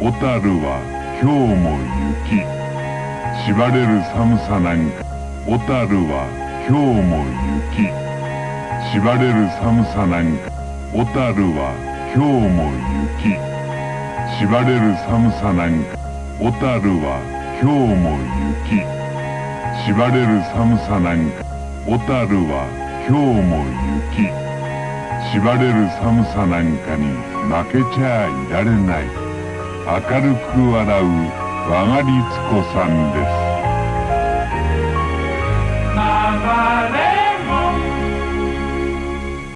小樽は今日も雪。しばれる寒さなんか。小樽は今日も雪。しばれる寒さなんか。小樽は今日も雪。しばれる寒さなんか。小樽は今日も雪。しばれる寒さなんか。小樽は今日も雪。しばれる寒さなんかに負けちゃいられない。明るく笑う和賀律子さんです。